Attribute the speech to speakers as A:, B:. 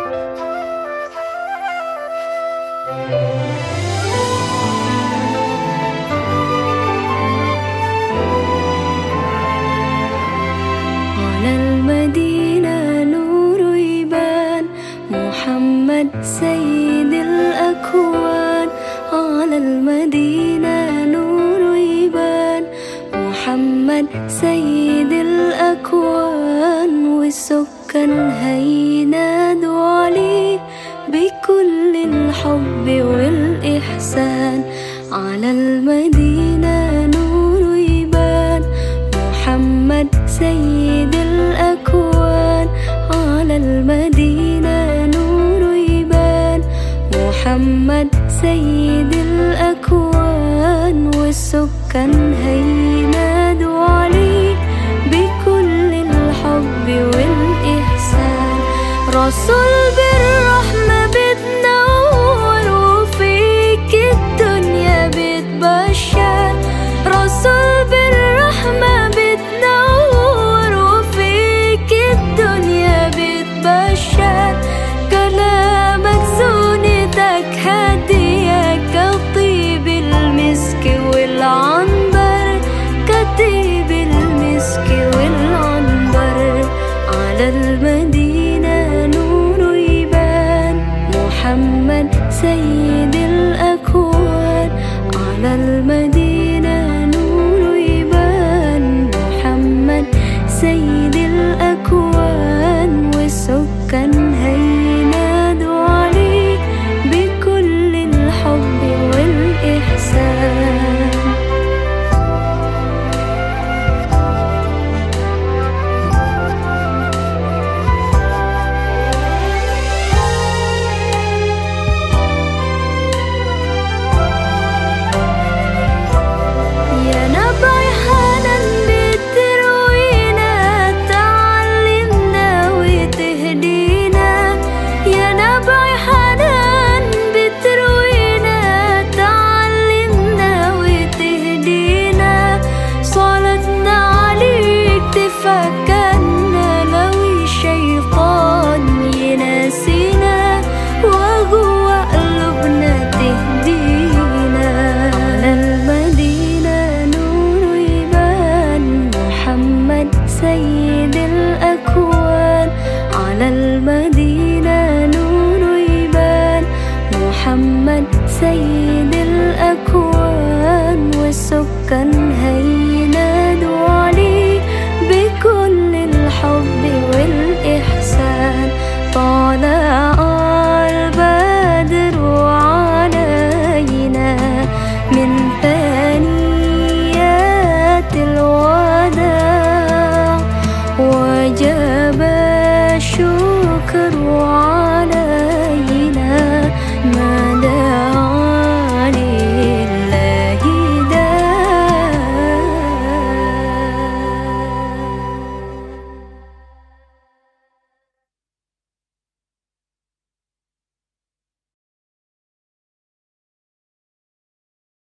A: على المدينة نور يبان. محمد سيد الأكوان. على المدينة نور يبان. محمد سيد الأكوان. وسكان هي على المدينة نور يبان. محمد سيد الأكوان. على المدينة نور يبان. محمد سيد الأكوان. والسكان هينادوا عليه بكل الحب والإحسان. رسول محمد سيد الأكوان والسكان هينادوا عليه بكل الحب والإحسان. طالع البدر علينا من ثنيات الوداع. وجب الشكر علينا